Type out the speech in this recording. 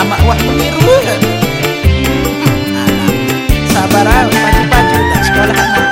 Amak wah anak sabar pacu-pacu tak sekolah